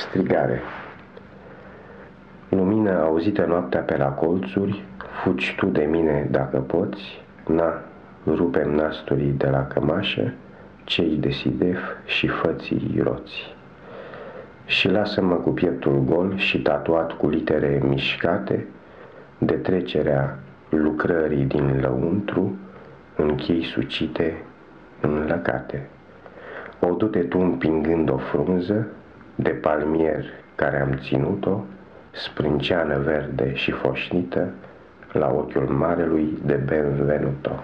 Strigare Lumină auzită noaptea pe la colțuri, fugi tu de mine dacă poți, na, rupem nasturii de la cămașă, cei de sidef și fății roți. Și lasă-mă cu pieptul gol și tatuat cu litere mișcate, de trecerea lucrării din lăuntru, închei sucite înlăcate. O du-te tu împingând o frunză de palmier care am ținut-o, sprânceană verde și foșnită, la ochiul marelui de Benvenuto.